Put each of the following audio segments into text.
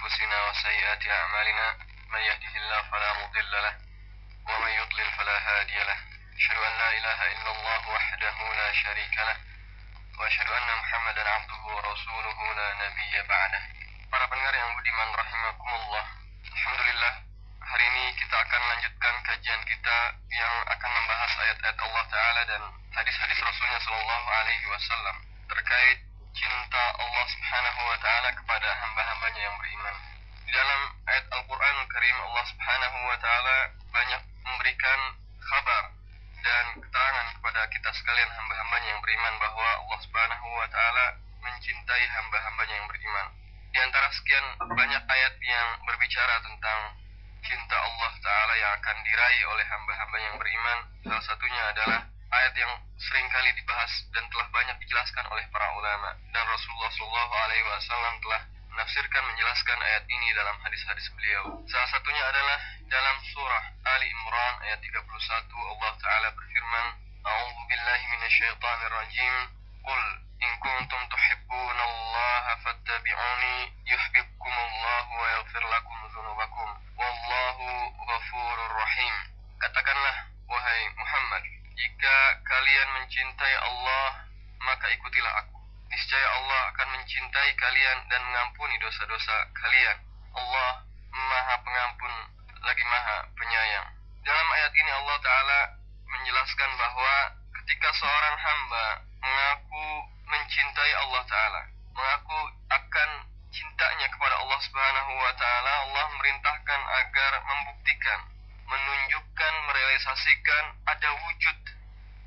أنفسنا وسيئات أعمالنا من يهده الله فلا مضل له ومن يضلل فلا هادي له. أشهد أن لا إله إلا الله وحده لا شريك له وأشهد أن محمدا عبده ورسوله لا نبي بعده. Para pendengar yang budiman rahimakumullah Alhamdulillah Hari ini kita akan lanjutkan kajian kita Yang akan membahas ayat-ayat Allah Ta'ala Dan hadis-hadis Rasulnya Sallallahu Alaihi Wasallam Terkait cinta Allah Subhanahu Wa Ta'ala Kepada hamba-hambanya yang beriman Di dalam ayat Al-Quran Karim Allah Subhanahu Wa Ta'ala Banyak memberikan kabar dan keterangan kepada kita sekalian hamba-hambanya yang beriman bahwa Allah Subhanahu wa taala mencintai hamba-hambanya yang beriman. Di antara sekian banyak ayat yang berbicara tentang cinta Allah taala yang akan diraih oleh hamba-hambanya yang beriman, salah satunya adalah ayat yang sering kali dibahas dan telah banyak dijelaskan oleh para ulama dan Rasulullah Shallallahu alaihi wasallam telah menafsirkan menjelaskan ayat ini dalam hadis-hadis beliau. Salah satunya adalah dalam surah Ali Imran ayat 31 Allah taala berfirman, "A'udzu billahi minasyaitonir rajim. Qul in kuntum tuhibbuna Allah fattabi'uni yuhibbukumullah wa yaghfir lakum dzunubakum. Wallahu ghafurur rahim." Katakanlah wahai Muhammad, jika kalian mencintai Allah, maka ikutilah aku niscaya Allah akan mencintai kalian dan mengampuni dosa-dosa kalian. Allah Maha Pengampun lagi Maha Penyayang. Dalam ayat ini Allah Ta'ala menjelaskan bahwa ketika seorang hamba mengaku mencintai Allah Ta'ala, mengaku akan cintanya kepada Allah Subhanahu wa Ta'ala, Allah merintahkan agar membuktikan, menunjukkan, merealisasikan ada wujud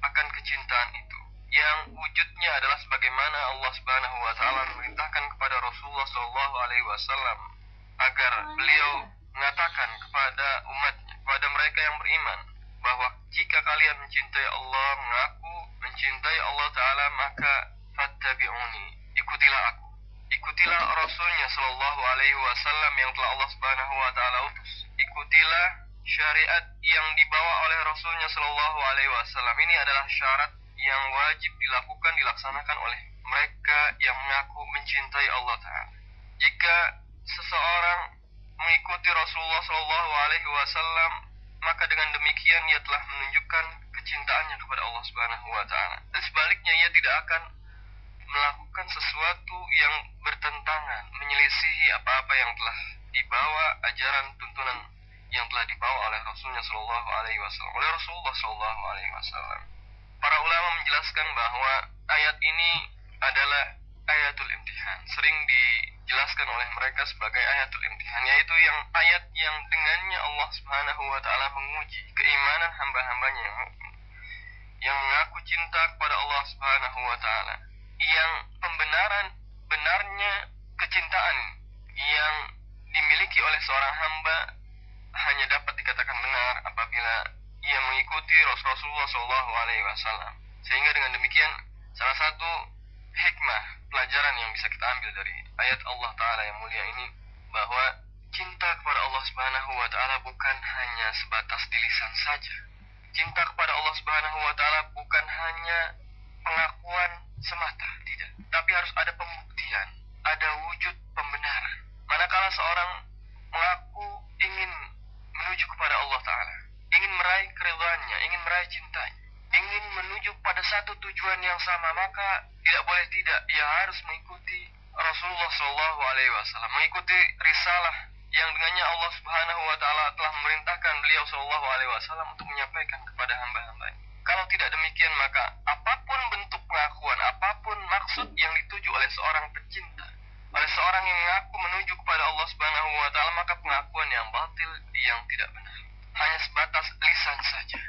akan kecintaan itu yang wujudnya adalah sebagaimana Allah Subhanahu wa taala memerintahkan kepada Rasulullah Shallallahu alaihi wasallam agar beliau mengatakan kepada umatnya, kepada mereka yang beriman bahwa jika kalian mencintai Allah, mengaku mencintai Allah taala maka fattabi'uni, ikutilah aku. Ikutilah Rasulnya Shallallahu alaihi wasallam yang telah Allah Subhanahu wa taala utus. Ikutilah syariat yang dibawa oleh Rasulnya Shallallahu alaihi wasallam. Ini adalah syarat yang wajib dilakukan dilaksanakan oleh mereka yang mengaku mencintai Allah Taala. Jika seseorang mengikuti Rasulullah Shallallahu Alaihi Wasallam, maka dengan demikian ia telah menunjukkan kecintaannya kepada Allah Subhanahu Wa Taala. Dan sebaliknya ia tidak akan melakukan sesuatu yang bertentangan, menyelisihi apa-apa yang telah dibawa ajaran tuntunan yang telah dibawa oleh Rasulnya Shallallahu Alaihi Wasallam, oleh Rasulullah Shallallahu Alaihi Wasallam para ulama menjelaskan bahwa ayat ini adalah ayatul imtihan. Sering dijelaskan oleh mereka sebagai ayatul imtihan, yaitu yang ayat yang dengannya Allah Subhanahu wa taala menguji keimanan hamba-hambanya yang. Yang mengaku cinta kepada Allah Subhanahu wa taala, yang pembenaran benarnya kecintaan yang dimiliki oleh seorang hamba hanya dapat dikatakan benar apabila ia mengikuti Rasulullah Shallallahu Alaihi Wasallam. Sehingga dengan demikian salah satu hikmah pelajaran yang bisa kita ambil dari ayat Allah Taala yang mulia ini bahwa cinta kepada Allah Subhanahu Wa Taala bukan hanya sebatas di lisan saja. Cinta kepada Allah Subhanahu Wa Taala bukan hanya pengakuan semata, tidak. Tapi harus ada pembuktian, ada wujud pembenaran. Manakala seorang mengaku ingin menuju kepada Allah Taala, ingin meraih keridhaannya, ingin meraih cintanya, ingin menuju pada satu tujuan yang sama, maka tidak boleh tidak ia harus mengikuti Rasulullah Shallallahu Alaihi Wasallam, mengikuti risalah yang dengannya Allah Subhanahu Wa Taala telah memerintahkan beliau Shallallahu Alaihi Wasallam untuk menyampaikan kepada hamba-hambanya. Kalau tidak demikian maka apa pun bentuk pengakuan, apa pun maksud yang dituju oleh seorang pecinta, oleh seorang yang mengaku menuju kepada Allah Subhanahu Wa Taala, maka pengakuan yang batil, yang tidak benar hanya sebatas lisan saja.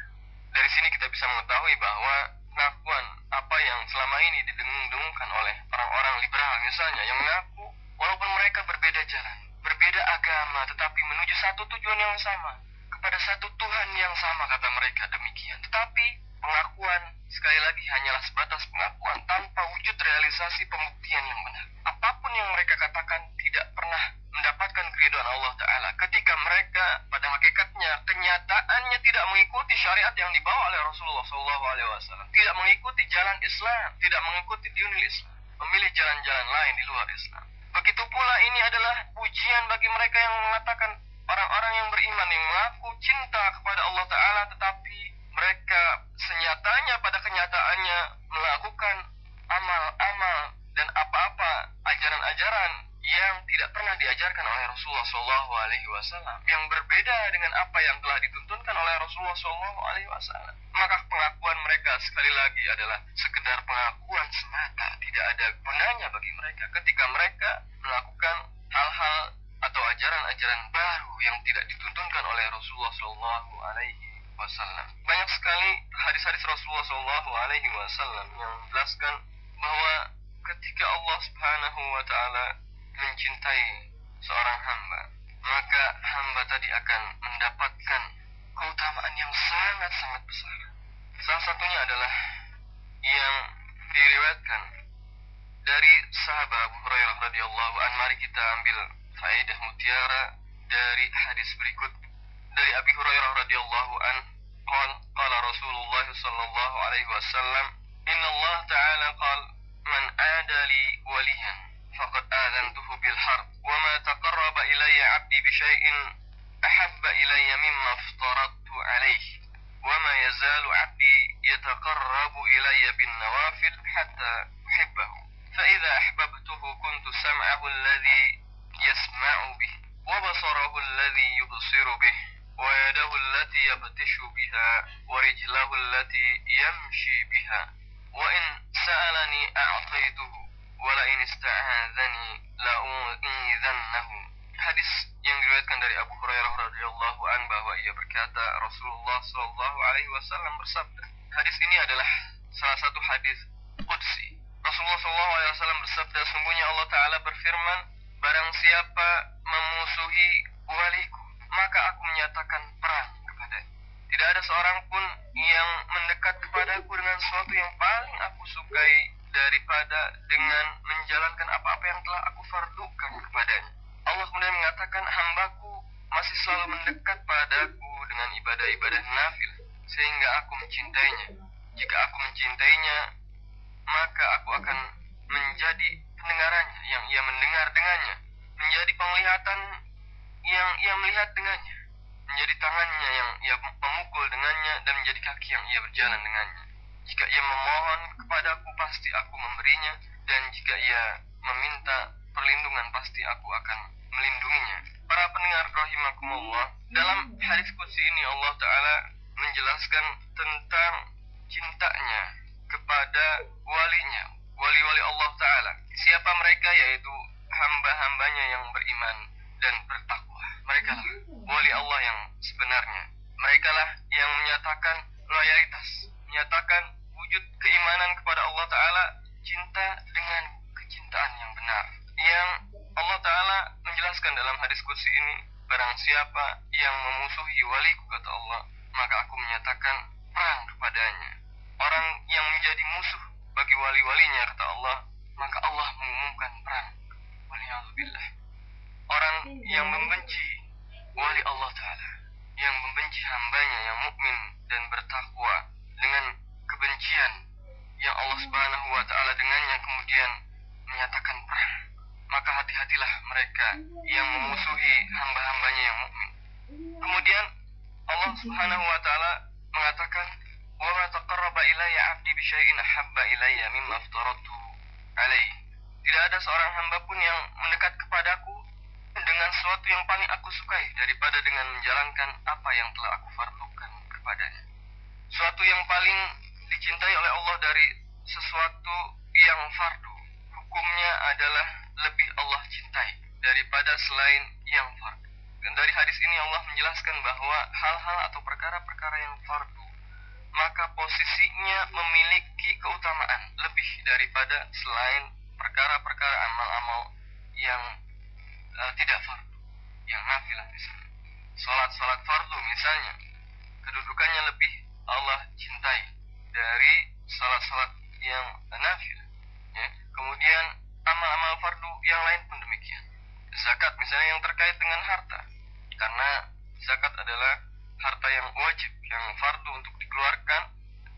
Dari sini kita bisa mengetahui bahwa pengakuan apa yang selama ini didengung-dengungkan oleh orang-orang liberal misalnya yang mengaku walaupun mereka berbeda jalan, berbeda agama tetapi menuju satu tujuan yang sama, kepada satu Tuhan yang sama kata mereka demikian. Tetapi pengakuan sekali lagi hanyalah sebatas pengakuan tanpa wujud realisasi pembuktian yang benar. Apa pun yang mereka katakan tidak pernah mendapatkan keridhaan Allah Ta'ala ketika mereka pada hakikatnya kenyataannya tidak mengikuti syariat yang dibawa oleh Rasulullah SAW tidak mengikuti jalan Islam tidak mengikuti dinul Islam memilih jalan-jalan lain di luar Islam. Begitu pula ini adalah ujian bagi mereka yang mengatakan orang-orang yang beriman yang mengaku cinta kepada Allah Ta'ala tetapi mereka senyatanya pada kenyataannya melakukan amal-amal dan apa-apa ajaran-ajaran yang tidak pernah diajarkan oleh Rasulullah Shallallahu Alaihi Wasallam yang berbeda dengan apa yang telah dituntunkan oleh Rasulullah Shallallahu Alaihi Wasallam. Maka pengakuan mereka sekali lagi adalah sekedar pengakuan semata. Tidak ada gunanya bagi mereka ketika mereka melakukan hal-hal atau ajaran-ajaran baru yang tidak dituntunkan oleh Rasulullah Shallallahu Alaihi Wasallam. Banyak sekali hadis-hadis Rasulullah Shallallahu Alaihi Wasallam yang menjelaskan bahwa ketika Allah Subhanahu Wa Taala mencintai seorang hamba, maka hamba tadi akan mendapatkan keutamaan yang sangat-sangat besar. Salah satunya adalah yang diriwayatkan dari sahabat Abu Hurairah radhiyallahu an. Mari kita ambil faedah mutiara dari hadis berikut dari Abi Hurairah radhiyallahu an. Qala qala Rasulullah sallallahu alaihi wasallam, "Inna Allah ta'ala qala man بالحرب وما تقرب إلي عبدي بشيء أحب إلي مما افترضت عليه وما يزال عبدي يتقرب إلي بالنوافل حتى أحبه. فإذا أحببته كنت سمعه الذي يسمع به وبصره الذي يبصر به ويده التي يبتش بها ورجله التي يمشي بها. وإن سألني أعطيته ولئن استعاذني la'u'idhannahu. Hadis yang diriwayatkan dari Abu Hurairah radhiyallahu an bahwa ia berkata Rasulullah shallallahu alaihi wasallam bersabda. Hadis ini adalah salah satu hadis qudsi. Rasulullah shallallahu alaihi wasallam bersabda sungguhnya Allah taala berfirman barang siapa memusuhi waliku maka aku menyatakan perang kepadanya. Tidak ada seorang pun yang mendekat kepadaku dengan sesuatu yang paling aku sukai daripada dengan menjalankan apa-apa yang telah aku fardukan kepadanya. Allah kemudian mengatakan hambaku masih selalu mendekat padaku dengan ibadah-ibadah nafil sehingga aku mencintainya. Jika aku mencintainya, maka aku akan menjadi pendengarannya yang ia mendengar dengannya, menjadi penglihatan yang ia melihat dengannya, menjadi tangannya yang ia memukul dengannya dan menjadi kaki yang ia berjalan dengannya. Jika ia memohon kepadaku pasti aku memberinya dan jika ia meminta perlindungan pasti aku akan melindunginya. Para pendengar rahimakumullah, dalam hadis qudsi ini Allah taala menjelaskan tentang cintanya kepada walinya, wali-wali Allah taala. Siapa mereka yaitu hamba-hambanya yang beriman dan bertakwa. Mereka lah wali Allah yang sebenarnya. Mereka lah yang menyatakan loyalitas, menyatakan wujud keimanan kepada Allah Ta'ala, cinta dengan kecintaan yang benar. Yang Allah Ta'ala menjelaskan dalam hadis kursi ini, barang siapa yang memusuhi waliku kata Allah, maka aku menyatakan perang kepadanya. Orang yang menjadi musuh bagi wali-walinya kata Allah, maka Allah mengumumkan perang. Waliyahzubillah orang yang membenci wali Allah Ta'ala yang membenci hambanya yang mukmin dan bertakwa dengan kebencian yang Allah Subhanahu wa taala dengannya kemudian menyatakan perang. Maka hati-hatilah mereka yang memusuhi hamba-hambanya yang mukmin. Kemudian Allah Subhanahu wa taala mengatakan wa ma taqarraba ilayya 'abdi bi syai'in ahabba ilayya mimma aftaratu alaihi tidak ada seorang hamba pun yang mendekat kepadaku dengan sesuatu yang paling aku sukai daripada dengan menjalankan apa yang telah aku fardukan kepadanya. Suatu yang paling dicintai oleh Allah dari sesuatu yang fardu, hukumnya adalah lebih Allah cintai daripada selain yang fardu. Dan dari hadis ini Allah menjelaskan bahwa hal-hal atau perkara-perkara yang fardu maka posisinya memiliki keutamaan lebih daripada selain perkara-perkara amal-amal yang uh, tidak fardu, yang nafilah misalnya. Salat-salat fardu misalnya, kedudukannya lebih Allah cintai dari salat-salat yang nafil. Ya. Kemudian amal-amal fardu yang lain pun demikian. Zakat misalnya yang terkait dengan harta, karena zakat adalah harta yang wajib, yang fardu untuk dikeluarkan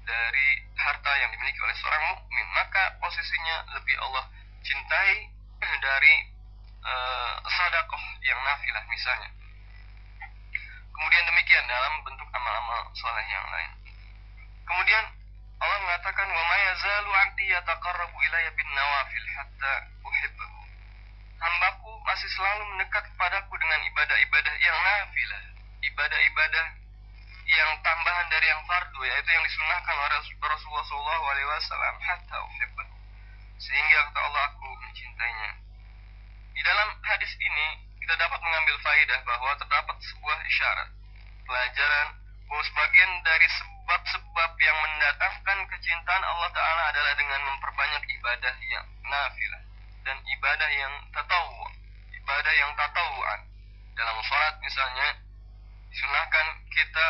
dari harta yang dimiliki oleh seorang mukmin, maka posisinya lebih Allah cintai dari uh, sodakoh yang nafilah misalnya. Kemudian demikian dalam bentuk amal-amal soleh yang lain. Kemudian Allah mengatakan wa ma yazalu 'abdi yataqarrabu ilayya bin nawafil hatta uhibbahu. Hambaku masih selalu mendekat kepadaku dengan ibadah-ibadah yang nafilah, ibadah-ibadah yang tambahan dari yang fardu yaitu yang disunahkan oleh Rasulullah SAW hatta uhibbahu. Sehingga kata Allah aku mencintainya. Di dalam hadis ini kita dapat mengambil faidah bahwa terdapat sebuah isyarat pelajaran bahwa sebagian dari sebab-sebab yang mendatangkan kecintaan Allah Ta'ala adalah dengan memperbanyak ibadah yang nafilah dan ibadah yang tatawu ibadah yang tatawuan dalam sholat misalnya disunahkan kita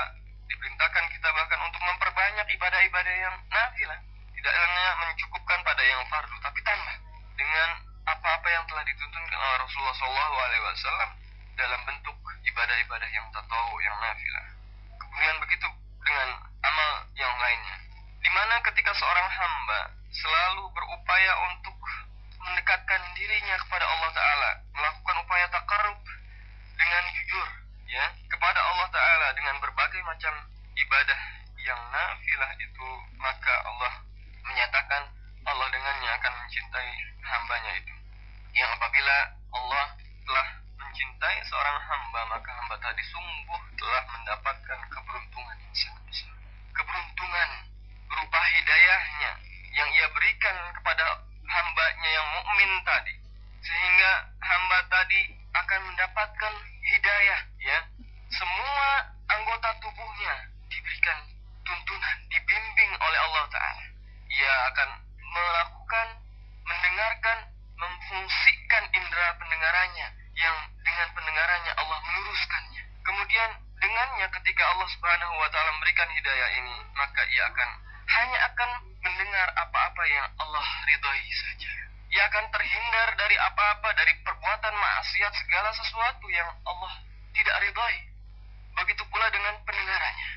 diperintahkan kita bahkan untuk memperbanyak ibadah-ibadah yang nafilah. Tidak hanya mencukupkan pada yang fardu tapi tambah dengan apa-apa yang telah dituntunkan oleh Rasulullah SAW dalam bentuk ibadah-ibadah yang tatawu yang nafilah. Kemudian begitu dengan amal yang lainnya. Di mana ketika seorang hamba selalu berupaya untuk mendekatkan dirinya kepada Allah Ta'ala melakukan upaya takarub dengan jujur ya kepada Allah Ta'ala dengan berbagai macam ibadah yang nafilah itu maka Allah menyatakan Allah dengannya akan mencintai hambanya itu. Yang apabila Allah telah mencintai seorang hamba maka hamba tadi sungguh telah mendapatkan keberuntungan yang sangat besar keberuntungan berupa hidayahnya yang ia berikan kepada hambanya yang mukmin tadi sehingga hamba tadi akan mendapatkan hidayah ya semua anggota tubuhnya diberikan tuntunan dibimbing oleh Allah taala ia akan melakukan mendengarkan memfungsikan indera pendengarannya yang dengan pendengarannya Allah meluruskannya kemudian dengannya ketika Allah Subhanahu wa taala memberikan hidayah ini maka ia akan hanya akan mendengar apa-apa yang Allah ridhoi saja. Ia akan terhindar dari apa-apa dari perbuatan maksiat segala sesuatu yang Allah tidak ridhoi. Begitu pula dengan pendengarannya.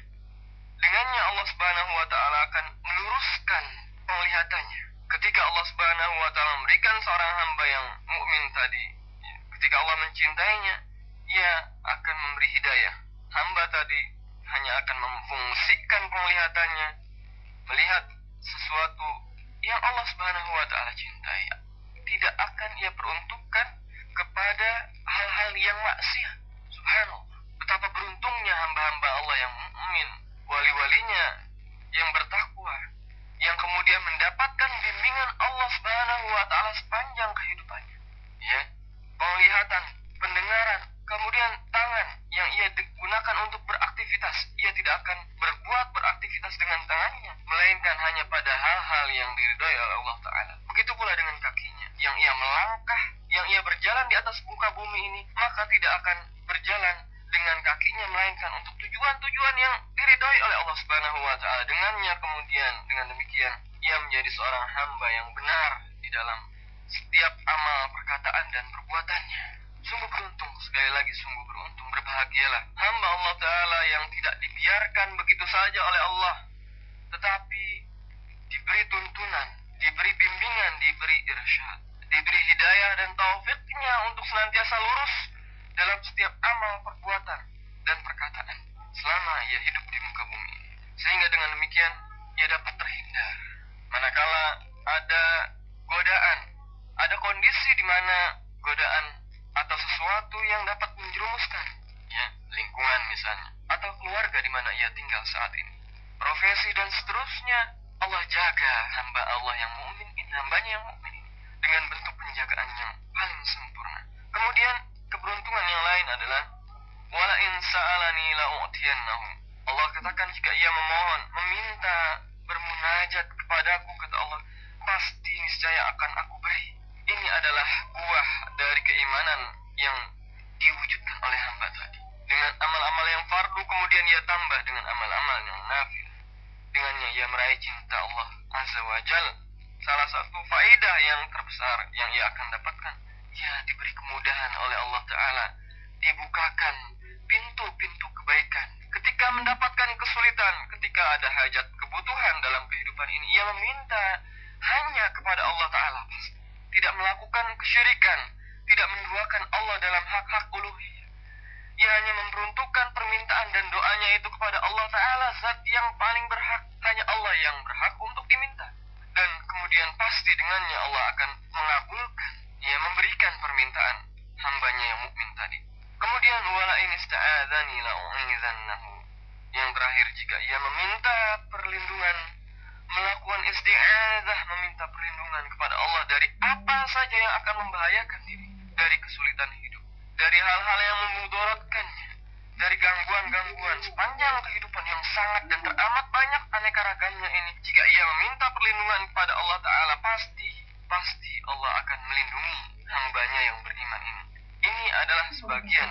Dengannya Allah Subhanahu wa taala akan meluruskan penglihatannya. Ketika Allah Subhanahu wa taala memberikan seorang hamba yang mukmin tadi, ketika Allah mencintainya, ia akan memberi hidayah. Hamba tadi hanya akan memfungsikan penglihatannya melihat sesuatu yang Allah Subhanahu wa taala cintai tidak akan ia peruntukkan kepada hal-hal yang maksiat. Subhanallah. Betapa beruntungnya hamba-hamba Allah yang mukmin, wali-walinya yang bertakwa, yang kemudian mendapatkan bimbingan Allah Subhanahu wa taala sepanjang kehidupannya. Ya. Penglihatan, pendengaran, kemudian tangan yang ia gunakan untuk beraktivitas. Ia tidak akan berbuat beraktivitas dengan tangannya, melainkan hanya pada hal-hal yang diridhoi oleh Allah Ta'ala. Begitu pula dengan kakinya, yang ia melangkah, yang ia berjalan di atas muka bumi ini, maka tidak akan berjalan dengan kakinya melainkan untuk tujuan-tujuan yang diridhoi oleh Allah Subhanahu wa taala. Dengannya kemudian dengan demikian ia menjadi seorang hamba yang benar di dalam setiap amal, perkataan dan perbuatannya. Sungguh beruntung, sekali lagi sungguh beruntung, berbahagialah hamba Allah Ta'ala yang tidak dibiarkan begitu saja oleh Allah. Tetapi diberi tuntunan, diberi bimbingan, diberi irsyad, diberi hidayah dan taufiknya untuk senantiasa lurus dalam setiap amal, perbuatan, dan perkataan selama ia hidup di muka bumi. Sehingga dengan demikian ia dapat terhindar. Manakala ada godaan, ada kondisi di mana godaan atau sesuatu yang dapat menjerumuskan ya lingkungan misalnya atau keluarga di mana ia tinggal saat ini profesi dan seterusnya Allah jaga hamba Allah yang mukmin hambanya yang mukmin dengan bentuk penjagaan yang paling sempurna kemudian keberuntungan yang lain adalah wala in sa'alani la Allah katakan jika ia memohon meminta bermunajat kepadaku kata Allah pasti niscaya akan aku beri ini adalah buah dari keimanan yang diwujudkan oleh hamba tadi. Dengan amal-amal yang fardu kemudian ia tambah dengan amal-amal yang nafil. Dengannya ia meraih cinta Allah Azza wa Jal. Salah satu faedah yang terbesar yang ia akan dapatkan, ia diberi kemudahan oleh Allah Ta'ala. Dibukakan pintu-pintu kebaikan. Ketika mendapatkan kesulitan, ketika ada hajat kebutuhan dalam kehidupan ini, ia meminta hanya kepada Allah Ta'ala tidak melakukan kesyirikan, tidak menduakan Allah dalam hak-hak uluhiyah. Ia hanya memperuntukkan permintaan dan doanya itu kepada Allah Ta'ala, zat yang paling berhak. Hanya Allah yang berhak untuk diminta. Dan kemudian pasti dengannya Allah akan mengabulkan, ia memberikan permintaan hambanya yang mukmin tadi. Kemudian wala in ista'adzani la'u'idhannahu. Yang terakhir jika ia meminta perlindungan melakukan isti'adzah meminta perlindungan kepada Allah dari apa saja yang akan membahayakan diri dari kesulitan hidup dari hal-hal yang memudaratkannya dari gangguan-gangguan sepanjang kehidupan yang sangat dan teramat banyak aneka ragamnya ini jika ia meminta perlindungan kepada Allah Ta'ala pasti pasti Allah akan melindungi hambanya yang beriman ini ini adalah sebagian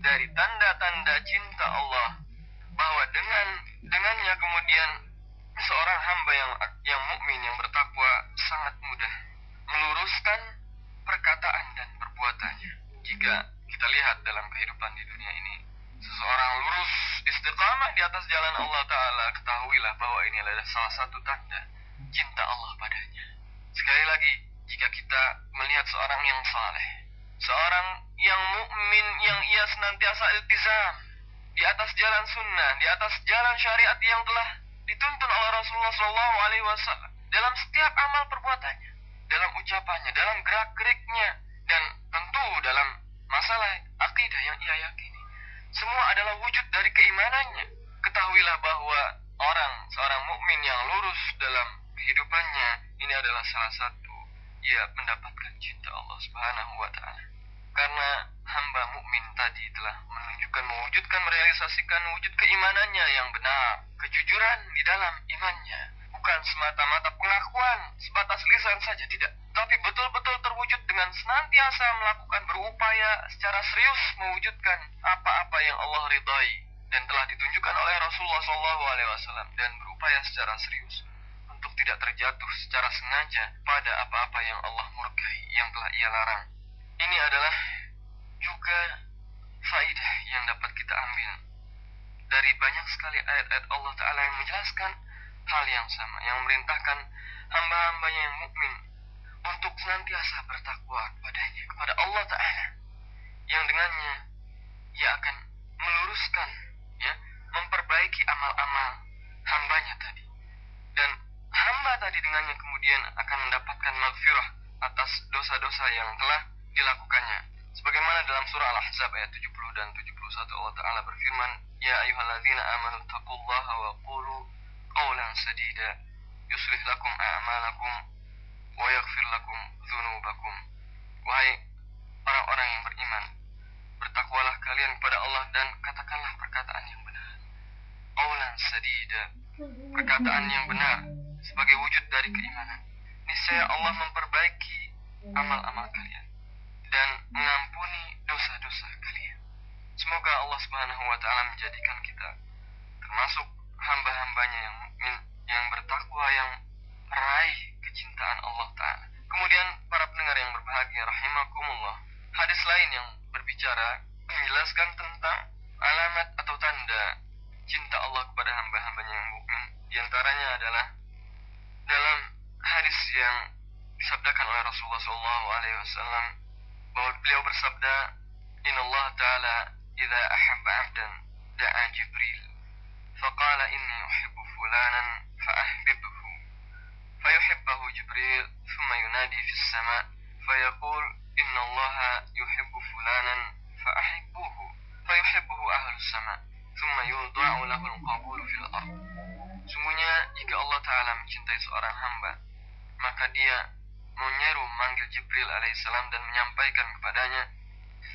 dari tanda-tanda cinta Allah bahwa dengan dengannya kemudian seorang hamba yang yang mukmin yang bertakwa sangat mudah meluruskan. Jika kita lihat dalam kehidupan di dunia ini, seseorang lurus istiqamah di atas jalan Allah Ta'ala, ketahuilah bahwa ini adalah salah satu tanda cinta Allah padanya. Sekali lagi, jika kita melihat seorang yang saleh, seorang yang mukmin yang ia senantiasa iltizam di atas jalan sunnah, di atas jalan syariat yang telah dituntun oleh Rasulullah Shallallahu Alaihi Wasallam dalam setiap amal perbuatannya, dalam ucapannya, dalam gerak geriknya, dan tentu dalam masalah akidah yang ia yakini. Semua adalah wujud dari keimanannya. Ketahuilah bahwa orang seorang mukmin yang lurus dalam kehidupannya ini adalah salah satu ia mendapatkan cinta Allah Subhanahu wa taala. Karena hamba mukmin tadi telah menunjukkan mewujudkan merealisasikan wujud keimanannya yang benar, kejujuran di dalam imannya, bukan semata-mata pengakuan sebatas lisan saja tidak, tapi betul-betul terwujud dengan senantiasa melakukan berupaya secara serius mewujudkan apa-apa yang Allah ridhai dan telah ditunjukkan oleh Rasulullah SAW dan berupaya secara serius untuk tidak terjatuh secara sengaja pada apa-apa yang Allah murkai yang telah ia larang. Ini adalah juga faidah yang dapat kita ambil dari banyak sekali ayat-ayat Allah Ta'ala yang menjelaskan hal yang sama, yang memerintahkan hamba-hambanya yang mukmin untuk senantiasa bertakwa kepadanya, kepada Allah Ta'ala, yang dengannya ia akan meluruskan, ya, memperbaiki amal-amal hambanya tadi. Dan hamba tadi dengannya kemudian akan mendapatkan maghfirah atas dosa-dosa yang telah dilakukannya. Sebagaimana dalam surah Al-Ahzab ayat 70 dan 71 Allah Ta'ala berfirman, Ya ayuhalladzina amanu taqullaha wa qulu qawlan sadida yuslih lakum a'malakum wa yaghfir lakum dhunubakum. Wahai orang-orang yang beriman, bertakwalah kalian kepada Allah dan katakanlah perkataan yang benar. Qawlan sadida, perkataan yang benar sebagai wujud dari keimanan. Niscaya Allah memperbaiki amal-amal kalian dan mengampuni dosa-dosa kalian. Semoga Allah Subhanahu wa taala menjadikan kita termasuk hamba-hambanya yang yang bertakwa yang meraih kecintaan Allah taala. Kemudian para pendengar yang berbahagia rahimakumullah. Hadis lain yang berbicara menjelaskan tentang alamat atau tanda cinta Allah kepada hamba-hambanya yang mukmin. Di antaranya adalah dalam hadis yang disabdakan oleh Rasulullah SAW bahwa beliau bersabda Inna Allah Ta'ala Iza ahabba abdan da'a Jibril Faqala inni uhibbu fulanan fa'ahbibhu Fayuhibbahu Jibril Thumma yunadi fi sama Fayaqul Inna Allah yuhibbu fulanan fa'ahibbuhu Fayuhibbuhu ahlu sama Thumma yudha'u lahu al-qabulu fil ard Sungguhnya jika Allah Ta'ala mencintai seorang hamba Maka dia menyeru manggil Jibril alaihissalam dan menyampaikan kepadanya,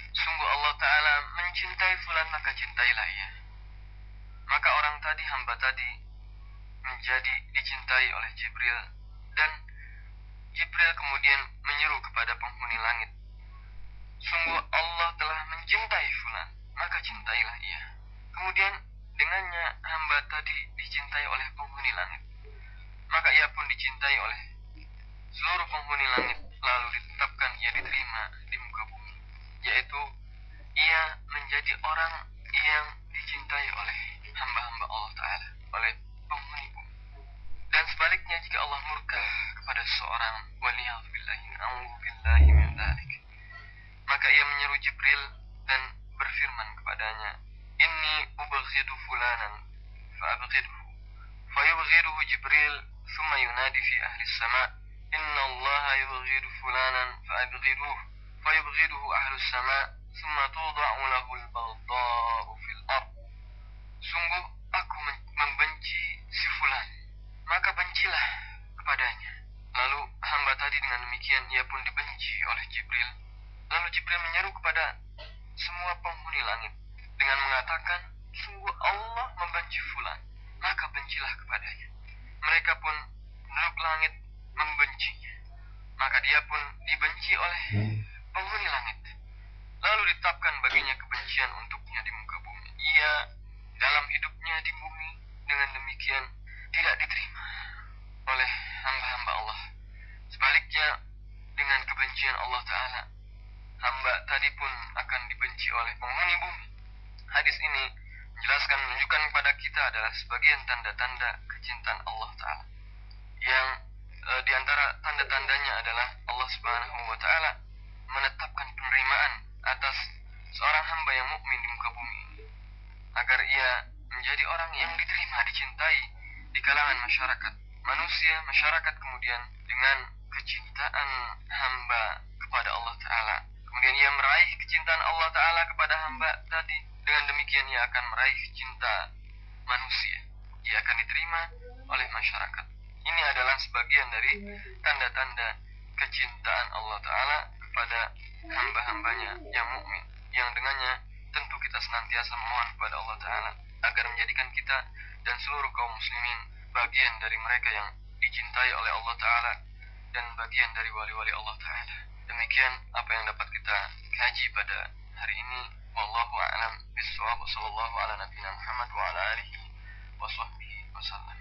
Sungguh Allah Ta'ala mencintai fulan maka cintailah ia. Maka orang tadi, hamba tadi, menjadi dicintai oleh Jibril dan Jibril kemudian menyeru kepada penghuni langit. Sungguh Allah telah mencintai fulan, maka cintailah ia. Kemudian dengannya hamba tadi dicintai oleh penghuni langit. Maka ia pun dicintai oleh seluruh penghuni langit lalu ditetapkan ia diterima di muka bumi yaitu ia menjadi orang yang dicintai oleh hamba-hamba Allah Ta'ala oleh penghuni bumi dan sebaliknya jika Allah murka kepada seorang waliyahzubillahi min kepadanya, Inni ubghidu fulanan, fa'abghidhu. Fayubghiduhu Jibril, thumma yunadi fi ahli sama, Inna Allah yubghidu fulanan, fa'abghidhuh. Fayubghiduhu ahli sama, thumma tuda'u lahu al-baghdha'u fil ard. Sungguh aku membenci si fulan, maka bencilah kepadanya. Lalu hamba tadi dengan demikian ia pun dibenci oleh Jibril. Lalu Jibril menyeru kepada semua penghuni langit dengan mengatakan, sungguh Allah membenci fulan, maka bencilah kepadanya. Mereka pun penduduk langit membencinya. Maka dia pun dibenci oleh penghuni langit. Lalu ditetapkan baginya kebencian untuknya di muka bumi. Ia dalam hidupnya di bumi dengan demikian tidak diterima oleh hamba-hamba Allah. Sebaliknya dengan kebencian Allah Ta'ala, hamba tadi pun akan dibenci oleh penghuni bumi. Hadis ini menjelaskan menunjukkan kepada kita adalah sebagian tanda-tanda kecintaan Allah Ta'ala. Yang e, di antara tanda-tandanya adalah Allah Subhanahu wa Ta'ala menetapkan penerimaan atas seorang hamba yang mukmin di muka bumi agar ia menjadi orang yang diterima, dicintai di kalangan masyarakat manusia, masyarakat kemudian dengan kecintaan hamba kepada Allah Ta'ala. Kemudian ia meraih kecintaan Allah Ta'ala kepada hamba tadi. Dengan demikian ia akan meraih cinta manusia. Ia akan diterima oleh masyarakat. Ini adalah sebagian dari tanda-tanda kecintaan Allah Ta'ala kepada hamba-hambanya yang mukmin. Yang dengannya tentu kita senantiasa mohon kepada Allah Ta'ala agar menjadikan kita dan seluruh kaum muslimin bagian dari mereka yang dicintai oleh Allah Ta'ala dan bagian dari wali-wali Allah Ta'ala. Demikian apa yang dapat kita kaji pada hari ini. والله أعلم بالصواب وصلى الله على نبينا محمد وعلى آله وصحبه وسلم.